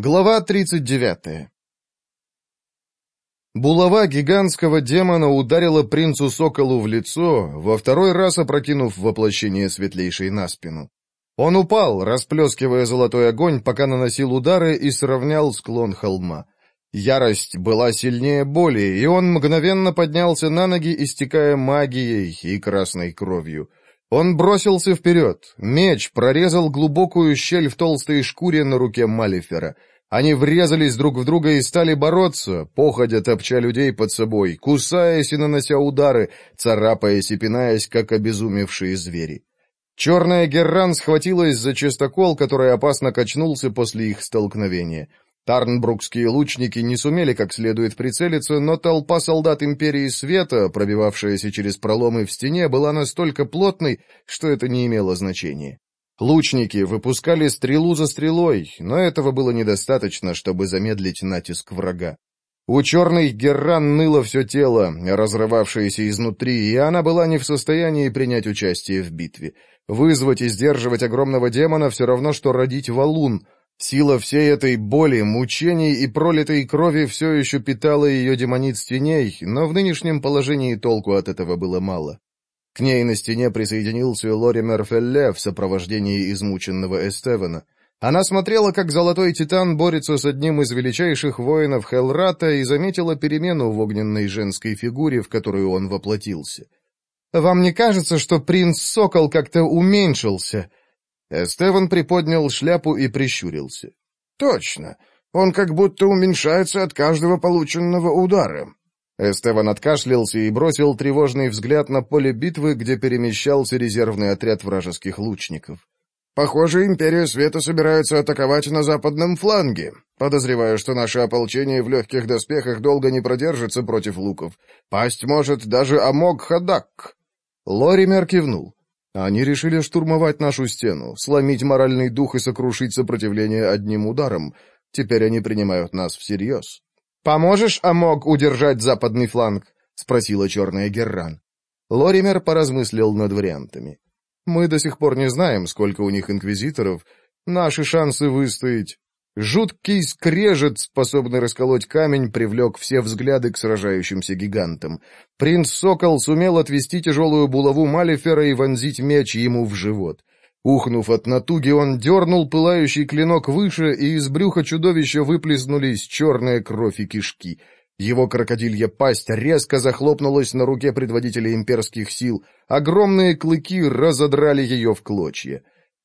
Глава 39 Булава гигантского демона ударила принцу-соколу в лицо, во второй раз опрокинув воплощение светлейшей на спину. Он упал, расплескивая золотой огонь, пока наносил удары и сравнял склон холма. Ярость была сильнее боли, и он мгновенно поднялся на ноги, истекая магией и красной кровью. Он бросился вперед. Меч прорезал глубокую щель в толстой шкуре на руке Малифера. Они врезались друг в друга и стали бороться, походя топча людей под собой, кусаясь и нанося удары, царапаясь и пинаясь, как обезумевшие звери. Черная Герран схватилась за частокол, который опасно качнулся после их столкновения — Тарнбрукские лучники не сумели как следует прицелиться, но толпа солдат Империи Света, пробивавшаяся через проломы в стене, была настолько плотной, что это не имело значения. Лучники выпускали стрелу за стрелой, но этого было недостаточно, чтобы замедлить натиск врага. У черной Герран ныло все тело, разрывавшееся изнутри, и она была не в состоянии принять участие в битве. Вызвать и сдерживать огромного демона все равно, что родить валун — Сила всей этой боли, мучений и пролитой крови все еще питала ее демониц теней, но в нынешнем положении толку от этого было мало. К ней на стене присоединился Лоример Фелле в сопровождении измученного Эстевена. Она смотрела, как Золотой Титан борется с одним из величайших воинов Хелрата и заметила перемену в огненной женской фигуре, в которую он воплотился. «Вам не кажется, что принц Сокол как-то уменьшился?» Эстеван приподнял шляпу и прищурился. «Точно. Он как будто уменьшается от каждого полученного удара». Эстеван откашлялся и бросил тревожный взгляд на поле битвы, где перемещался резервный отряд вражеских лучников. «Похоже, Империя Света собирается атаковать на западном фланге. Подозреваю, что наше ополчение в легких доспехах долго не продержится против луков. Пасть может даже Амог Хадак». Лоример кивнул. Они решили штурмовать нашу стену, сломить моральный дух и сокрушить сопротивление одним ударом. Теперь они принимают нас всерьез. «Поможешь, Амог, удержать западный фланг?» — спросила черная Герран. Лоример поразмыслил над вариантами. «Мы до сих пор не знаем, сколько у них инквизиторов. Наши шансы выстоять Жуткий скрежет, способный расколоть камень, привлек все взгляды к сражающимся гигантам. Принц-сокол сумел отвести тяжелую булаву Малифера и вонзить меч ему в живот. Ухнув от натуги, он дернул пылающий клинок выше, и из брюха чудовища выплеснулись черная кровь и кишки. Его крокодилья пасть резко захлопнулась на руке предводителя имперских сил. Огромные клыки разодрали ее в клочья.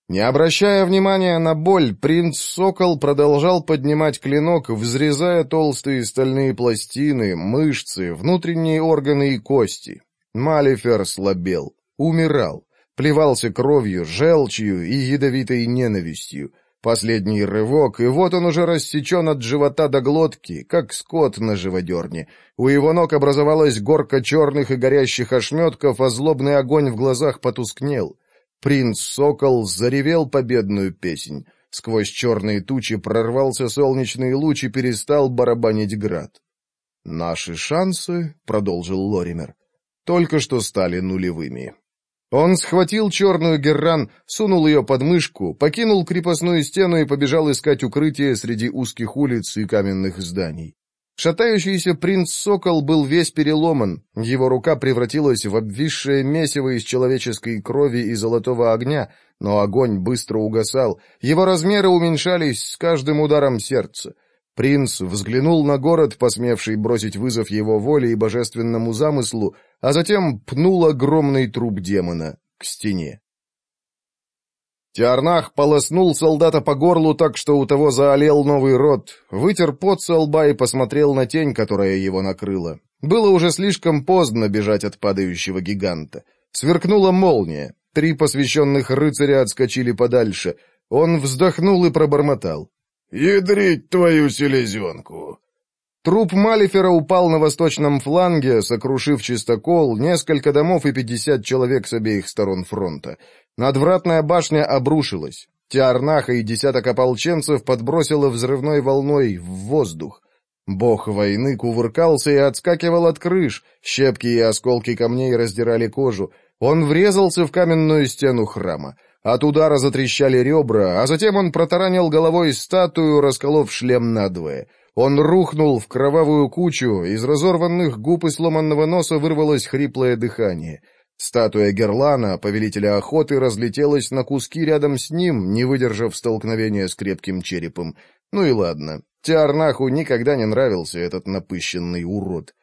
Не обращая внимания на боль, принц Сокол продолжал поднимать клинок, взрезая толстые стальные пластины, мышцы, внутренние органы и кости. Малифер слабел, умирал, плевался кровью, желчью и ядовитой ненавистью. Последний рывок, и вот он уже рассечен от живота до глотки, как скот на живодерне. У его ног образовалась горка черных и горящих ошметков, а злобный огонь в глазах потускнел. Принц Сокол заревел победную песнь. Сквозь черные тучи прорвался солнечный луч и перестал барабанить град. «Наши шансы», — продолжил Лоример, — «только что стали нулевыми». Он схватил черную герран, сунул ее под мышку, покинул крепостную стену и побежал искать укрытие среди узких улиц и каменных зданий. Шатающийся принц Сокол был весь переломан, его рука превратилась в обвисшее месиво из человеческой крови и золотого огня, но огонь быстро угасал, его размеры уменьшались с каждым ударом сердца. Принц взглянул на город, посмевший бросить вызов его воле и божественному замыслу, а затем пнул огромный труп демона к стене. Тиарнах полоснул солдата по горлу так, что у того заолел новый рот, вытер пот со лба и посмотрел на тень, которая его накрыла. Было уже слишком поздно бежать от падающего гиганта. Сверкнула молния. Три посвященных рыцаря отскочили подальше. Он вздохнул и пробормотал. «Ядрить твою селезенку!» Труп Малифера упал на восточном фланге, сокрушив чистокол, несколько домов и 50 человек с обеих сторон фронта. Надвратная башня обрушилась. Тиарнаха и десяток ополченцев подбросило взрывной волной в воздух. Бог войны кувыркался и отскакивал от крыш, щепки и осколки камней раздирали кожу. Он врезался в каменную стену храма. От удара затрещали ребра, а затем он протаранил головой статую, расколов шлем надвое. Он рухнул в кровавую кучу, из разорванных губ и сломанного носа вырвалось хриплое дыхание. Статуя Герлана, повелителя охоты, разлетелась на куски рядом с ним, не выдержав столкновения с крепким черепом. Ну и ладно. Тиарнаху никогда не нравился этот напыщенный урод.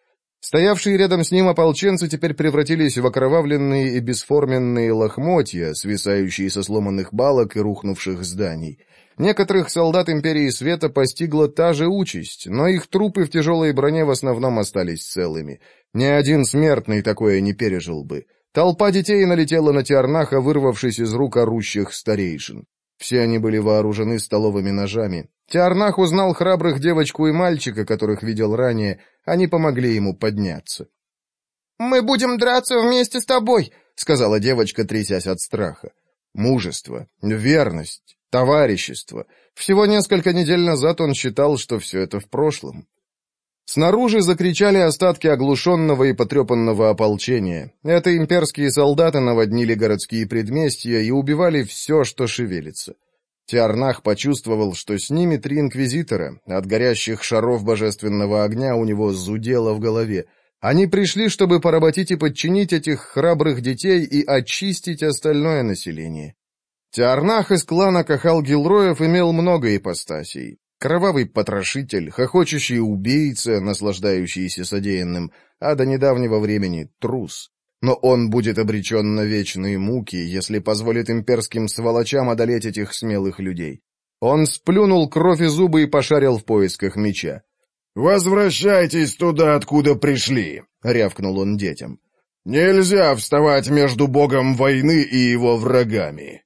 Стоявшие рядом с ним ополченцы теперь превратились в окровавленные и бесформенные лохмотья, свисающие со сломанных балок и рухнувших зданий. Некоторых солдат Империи Света постигла та же участь, но их трупы в тяжелой броне в основном остались целыми. Ни один смертный такое не пережил бы. Толпа детей налетела на Тиарнаха, вырвавшись из рук орущих старейшин. Все они были вооружены столовыми ножами. Тиарнах узнал храбрых девочку и мальчика, которых видел ранее. Они помогли ему подняться. «Мы будем драться вместе с тобой», — сказала девочка, трясясь от страха. Мужество, верность, товарищество. Всего несколько недель назад он считал, что все это в прошлом. Снаружи закричали остатки оглушенного и потрепанного ополчения. Это имперские солдаты наводнили городские предместья и убивали все, что шевелится. Тиарнах почувствовал, что с ними три инквизитора. От горящих шаров божественного огня у него зудело в голове. Они пришли, чтобы поработить и подчинить этих храбрых детей и очистить остальное население. Тиарнах из клана Кахал-Гилроев имел много ипостасей. Кровавый потрошитель, хохочущий убийца, наслаждающийся содеянным, а до недавнего времени трус. Но он будет обречен на вечные муки, если позволит имперским сволочам одолеть этих смелых людей. Он сплюнул кровь и зубы и пошарил в поисках меча. «Возвращайтесь туда, откуда пришли!» — рявкнул он детям. «Нельзя вставать между богом войны и его врагами!»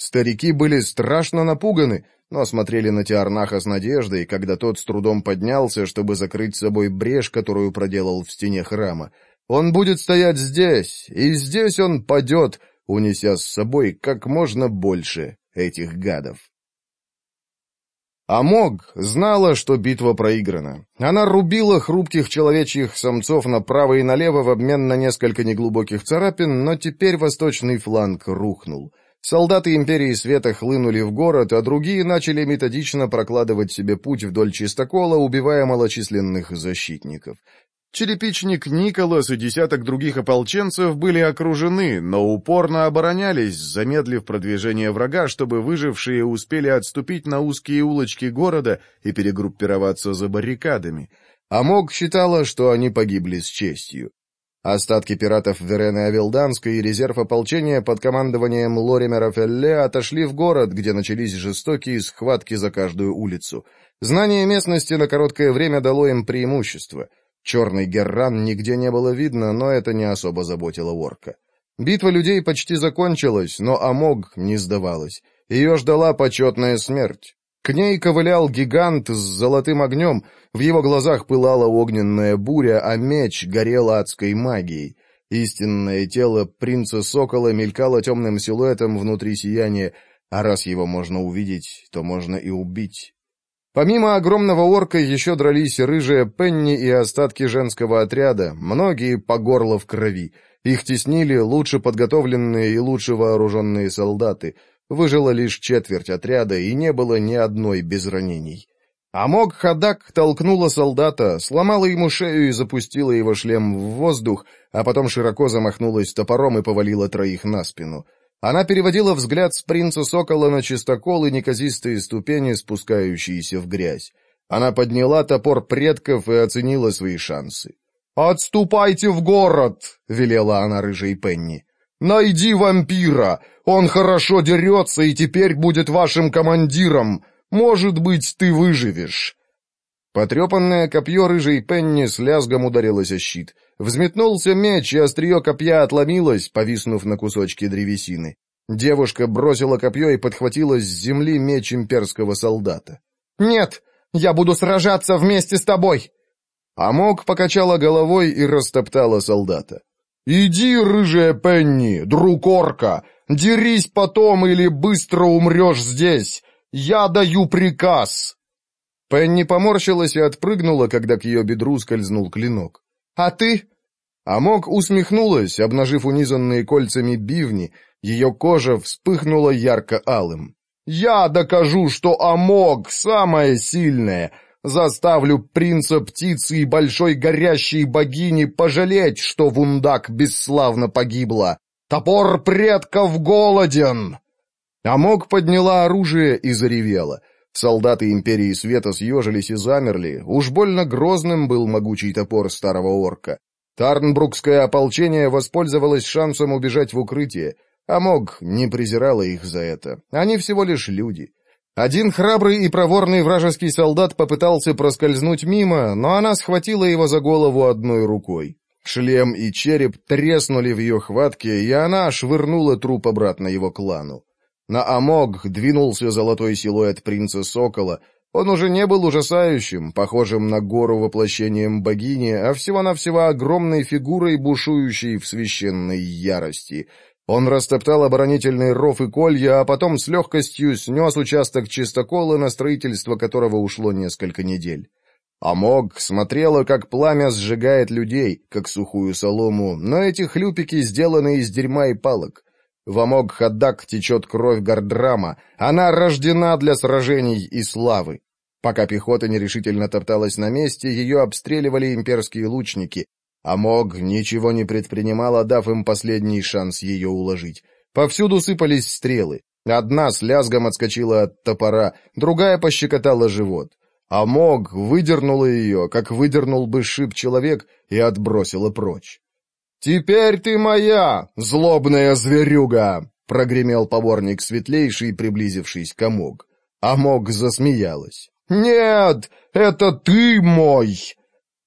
Старики были страшно напуганы, но смотрели на Тиарнаха с надеждой, когда тот с трудом поднялся, чтобы закрыть собой брешь, которую проделал в стене храма. Он будет стоять здесь, и здесь он падет, унеся с собой как можно больше этих гадов. Амог знала, что битва проиграна. Она рубила хрупких человечьих самцов направо и налево в обмен на несколько неглубоких царапин, но теперь восточный фланг рухнул. Солдаты Империи Света хлынули в город, а другие начали методично прокладывать себе путь вдоль чистокола, убивая малочисленных защитников. Черепичник Николас и десяток других ополченцев были окружены, но упорно оборонялись, замедлив продвижение врага, чтобы выжившие успели отступить на узкие улочки города и перегруппироваться за баррикадами. Амок считала, что они погибли с честью. Остатки пиратов Верены Авилданской и резерв ополчения под командованием Лоримера Фелле отошли в город, где начались жестокие схватки за каждую улицу. Знание местности на короткое время дало им преимущество. Черный герран нигде не было видно, но это не особо заботило орка. Битва людей почти закончилась, но Амог не сдавалась. Ее ждала почетная смерть. К ней ковылял гигант с золотым огнем, в его глазах пылала огненная буря, а меч горел адской магией. Истинное тело принца Сокола мелькало темным силуэтом внутри сияния, а раз его можно увидеть, то можно и убить. Помимо огромного орка еще дрались рыжая Пенни и остатки женского отряда, многие по горло в крови. Их теснили лучше подготовленные и лучше вооруженные солдаты — Выжила лишь четверть отряда, и не было ни одной без ранений. А мог Хадак толкнула солдата, сломала ему шею и запустила его шлем в воздух, а потом широко замахнулась топором и повалила троих на спину. Она переводила взгляд с принца Сокола на чистокол и неказистые ступени, спускающиеся в грязь. Она подняла топор предков и оценила свои шансы. «Отступайте в город!» — велела она рыжей Пенни. Найди вампира! Он хорошо дерется и теперь будет вашим командиром! Может быть, ты выживешь!» Потрепанное копье рыжей Пенни с лязгом ударилось о щит. Взметнулся меч, и острие копья отломилось, повиснув на кусочке древесины. Девушка бросила копье и подхватила с земли меч имперского солдата. «Нет, я буду сражаться вместе с тобой!» Амок покачала головой и растоптала солдата. «Иди, рыжая Пенни, друг орка, дерись потом или быстро умрешь здесь! Я даю приказ!» Пенни поморщилась и отпрыгнула, когда к ее бедру скользнул клинок. «А ты?» Амок усмехнулась, обнажив унизанные кольцами бивни, ее кожа вспыхнула ярко-алым. «Я докажу, что Амок самое сильное!» Заставлю принца птицы и большой горящей богини пожалеть, что вундак бесславно погибла. Топор предков голоден!» Амок подняла оружие и заревела. Солдаты Империи Света съежились и замерли. Уж больно грозным был могучий топор старого орка. Тарнбрукское ополчение воспользовалось шансом убежать в укрытие. Амог не презирала их за это. Они всего лишь люди. Один храбрый и проворный вражеский солдат попытался проскользнуть мимо, но она схватила его за голову одной рукой. Шлем и череп треснули в ее хватке, и она швырнула труп обратно его клану. На Амог двинулся золотой силуэт принца Сокола. Он уже не был ужасающим, похожим на гору воплощением богини, а всего-навсего огромной фигурой, бушующей в священной ярости — он растоптал оборонительный ров и колья, а потом с легкостью снес участок чистокола, на строительство которого ушло несколько недель. Амог смотрела, как пламя сжигает людей, как сухую солому, но эти хлюпики сделаны из дерьма и палок. В Амог Хаддак течет кровь гардрама. она рождена для сражений и славы. Пока пехота нерешительно топталась на месте, ее обстреливали имперские лучники. А Мог ничего не предпринимал, отдав им последний шанс ее уложить. Повсюду сыпались стрелы. Одна с лязгом отскочила от топора, другая пощекотала живот. А Мог выдернула ее, как выдернул бы шип человек, и отбросила прочь. «Теперь ты моя, злобная зверюга!» — прогремел поборник светлейший, приблизившись к Амог. Амог засмеялась. «Нет, это ты мой!»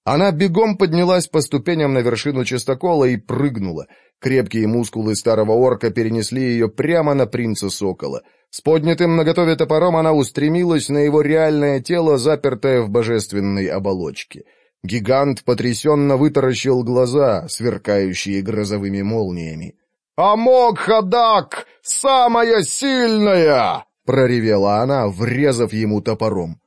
Она бегом поднялась по ступеням на вершину чистокола и прыгнула. Крепкие мускулы старого орка перенесли ее прямо на принца Сокола. С поднятым наготове топором она устремилась на его реальное тело, запертое в божественной оболочке. Гигант потрясенно вытаращил глаза, сверкающие грозовыми молниями. «Амок Хадак! Самая сильная!» — проревела она, врезав ему топором.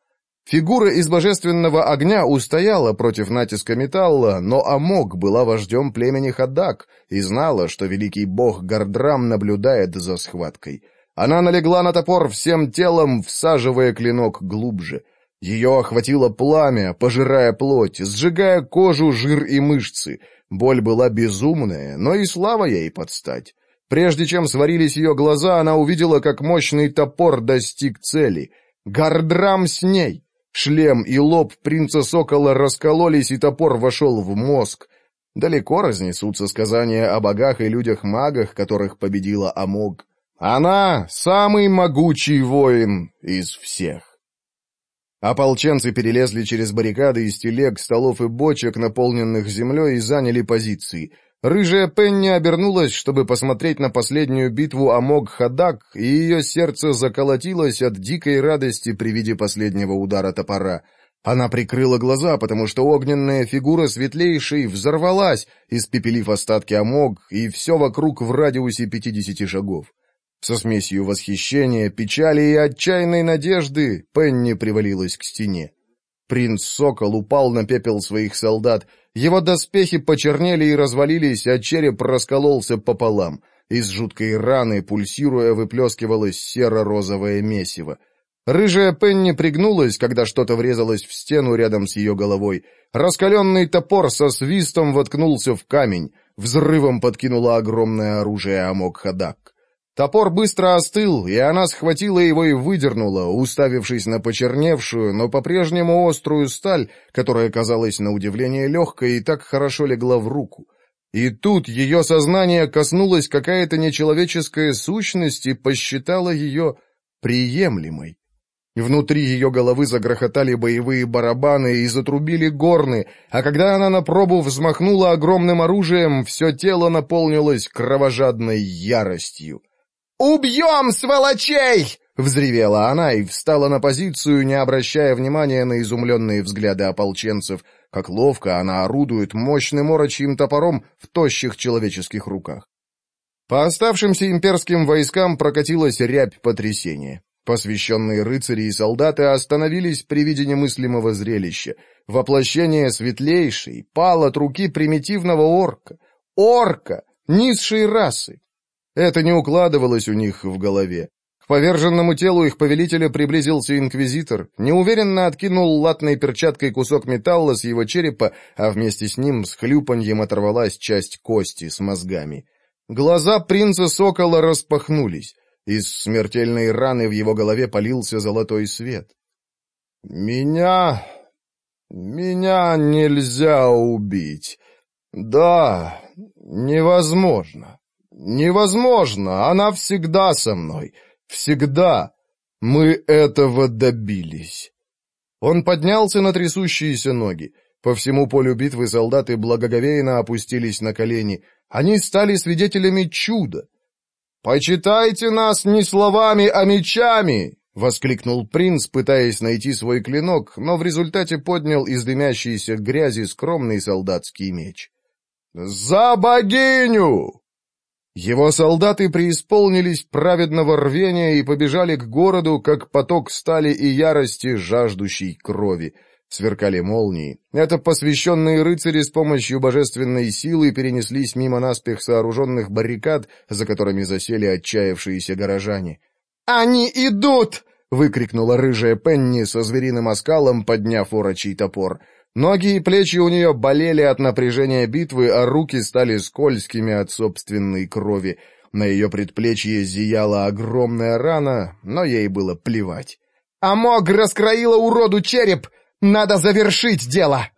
Фигура из божественного огня устояла против натиска металла, но Амок была вождем племени Хадак и знала, что великий бог Гордрам наблюдает за схваткой. Она налегла на топор всем телом, всаживая клинок глубже. Ее охватило пламя, пожирая плоть, сжигая кожу, жир и мышцы. Боль была безумная, но и слава ей подстать. Прежде чем сварились ее глаза, она увидела, как мощный топор достиг цели. «Гордрам с ней!» Шлем и лоб принца Сокола раскололись, и топор вошел в мозг. Далеко разнесутся сказания о богах и людях-магах, которых победила Амог. Она — самый могучий воин из всех. Ополченцы перелезли через баррикады из телег, столов и бочек, наполненных землей, и заняли позиции — Рыжая Пенни обернулась, чтобы посмотреть на последнюю битву Амог Хадак, и ее сердце заколотилось от дикой радости при виде последнего удара топора. Она прикрыла глаза, потому что огненная фигура светлейшей взорвалась, испепелив остатки Амог, и все вокруг в радиусе 50 шагов. Со смесью восхищения, печали и отчаянной надежды Пенни привалилась к стене. Принц Сокол упал на пепел своих солдат — его доспехи почернели и развалились, а череп раскололся пополам. Из жуткой раны, пульсируя, выплескивалось серо-розовое месиво. Рыжая Пенни пригнулась, когда что-то врезалось в стену рядом с ее головой. Раскаленный топор со свистом воткнулся в камень. Взрывом подкинуло огромное оружие Амок Хадак. Топор быстро остыл, и она схватила его и выдернула, уставившись на почерневшую, но по-прежнему острую сталь, которая казалась на удивление легкой и так хорошо легла в руку. И тут ее сознание коснулось какая-то нечеловеческая сущность и посчитала ее приемлемой. Внутри ее головы загрохотали боевые барабаны и затрубили горны, а когда она на пробу взмахнула огромным оружием, все тело наполнилось кровожадной яростью. «Убьем, сволочей!» — взревела она и встала на позицию, не обращая внимания на изумленные взгляды ополченцев, как ловко она орудует мощным орочьим топором в тощих человеческих руках. По оставшимся имперским войскам прокатилась рябь потрясения. Посвященные рыцари и солдаты остановились при виде немыслимого зрелища. Воплощение светлейшей пал от руки примитивного орка. Орка! Низшей расы! Это не укладывалось у них в голове. К поверженному телу их повелителя приблизился инквизитор, неуверенно откинул латной перчаткой кусок металла с его черепа, а вместе с ним с хлюпаньем оторвалась часть кости с мозгами. Глаза принца Сокола распахнулись. Из смертельной раны в его голове полился золотой свет. «Меня... меня нельзя убить. Да, невозможно». Невозможно, она всегда со мной. Всегда. Мы этого добились. Он поднялся на трясущиеся ноги. По всему полю битвы солдаты благоговейно опустились на колени. Они стали свидетелями чуда. «Почитайте нас не словами, а мечами!» — воскликнул принц, пытаясь найти свой клинок, но в результате поднял из дымящейся грязи скромный солдатский меч. «За богиню!» Его солдаты преисполнились праведного рвения и побежали к городу, как поток стали и ярости, жаждущей крови. Сверкали молнии. Это посвященные рыцари с помощью божественной силы перенеслись мимо наспех сооруженных баррикад, за которыми засели отчаявшиеся горожане. «Они идут!» — выкрикнула рыжая Пенни со звериным оскалом, подняв орочий топор. Ноги и плечи у нее болели от напряжения битвы, а руки стали скользкими от собственной крови. На ее предплечье зияла огромная рана, но ей было плевать. «Амог раскроила уроду череп! Надо завершить дело!»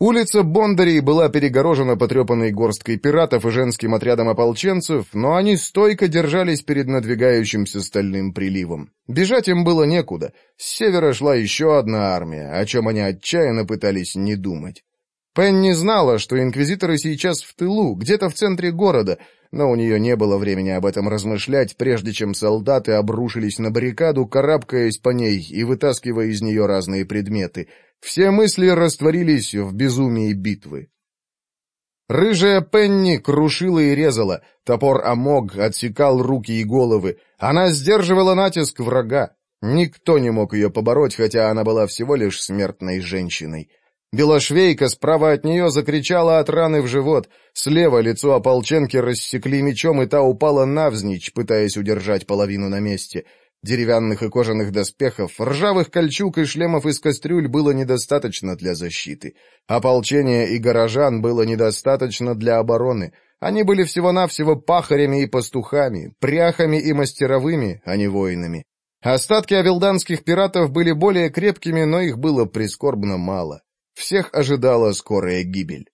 Улица Бондарей была перегорожена потрепанной горсткой пиратов и женским отрядом ополченцев, но они стойко держались перед надвигающимся стальным приливом. Бежать им было некуда. С севера шла еще одна армия, о чем они отчаянно пытались не думать. Пенни знала, что инквизиторы сейчас в тылу, где-то в центре города, но у нее не было времени об этом размышлять, прежде чем солдаты обрушились на баррикаду, карабкаясь по ней и вытаскивая из нее разные предметы. Все мысли растворились в безумии битвы. Рыжая Пенни крушила и резала, топор Амог отсекал руки и головы, она сдерживала натиск врага. Никто не мог ее побороть, хотя она была всего лишь смертной женщиной. Белошвейка справа от нее закричала от раны в живот. Слева лицо ополченки рассекли мечом, и та упала навзничь, пытаясь удержать половину на месте. Деревянных и кожаных доспехов, ржавых кольчуг и шлемов из кастрюль было недостаточно для защиты. Ополчения и горожан было недостаточно для обороны. Они были всего-навсего пахарями и пастухами, пряхами и мастеровыми, а не воинами. Остатки авилданских пиратов были более крепкими, но их было прискорбно мало. Всех ожидала скорая гибель.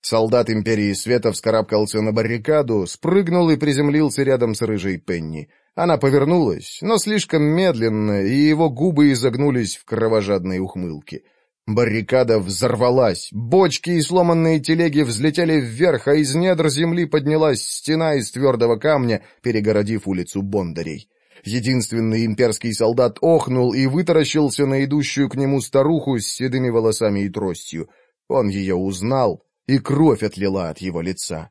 Солдат Империи Света вскарабкался на баррикаду, спрыгнул и приземлился рядом с рыжей Пенни. Она повернулась, но слишком медленно, и его губы изогнулись в кровожадной ухмылке. Баррикада взорвалась, бочки и сломанные телеги взлетели вверх, а из недр земли поднялась стена из твердого камня, перегородив улицу Бондарей. Единственный имперский солдат охнул и вытаращился на идущую к нему старуху с седыми волосами и тростью. Он ее узнал, и кровь отлила от его лица.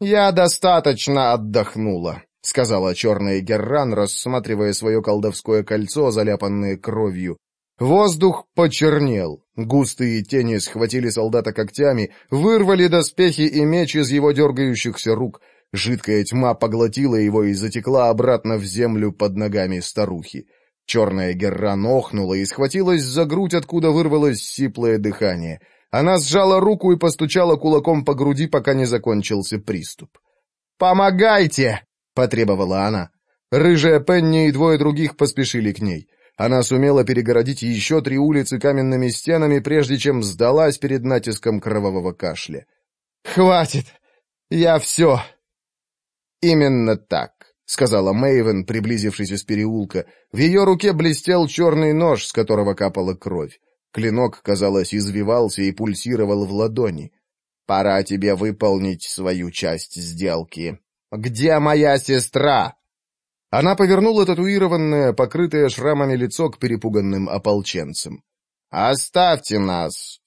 «Я достаточно отдохнула», — сказала черная Герран, рассматривая свое колдовское кольцо, заляпанное кровью. Воздух почернел. Густые тени схватили солдата когтями, вырвали доспехи и меч из его дергающихся рук — Жидкая тьма поглотила его и затекла обратно в землю под ногами старухи. Черная герра нохнула и схватилась за грудь, откуда вырвалось сиплое дыхание. Она сжала руку и постучала кулаком по груди, пока не закончился приступ. «Помогайте!» — потребовала она. Рыжая Пенни и двое других поспешили к ней. Она сумела перегородить еще три улицы каменными стенами, прежде чем сдалась перед натиском кровавого кашля. «Хватит! Я все!» «Именно так», — сказала Мэйвен, приблизившись из переулка. В ее руке блестел черный нож, с которого капала кровь. Клинок, казалось, извивался и пульсировал в ладони. «Пора тебе выполнить свою часть сделки. Где моя сестра?» Она повернула татуированное, покрытое шрамами лицо к перепуганным ополченцам. «Оставьте нас!»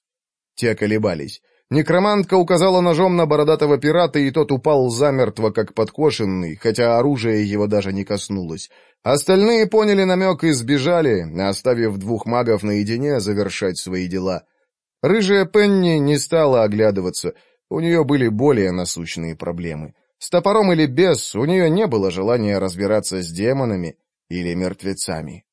Те колебались. Некромантка указала ножом на бородатого пирата, и тот упал замертво, как подкошенный, хотя оружие его даже не коснулось. Остальные поняли намек и сбежали, оставив двух магов наедине завершать свои дела. Рыжая Пенни не стала оглядываться, у нее были более насущные проблемы. С топором или без, у нее не было желания разбираться с демонами или мертвецами.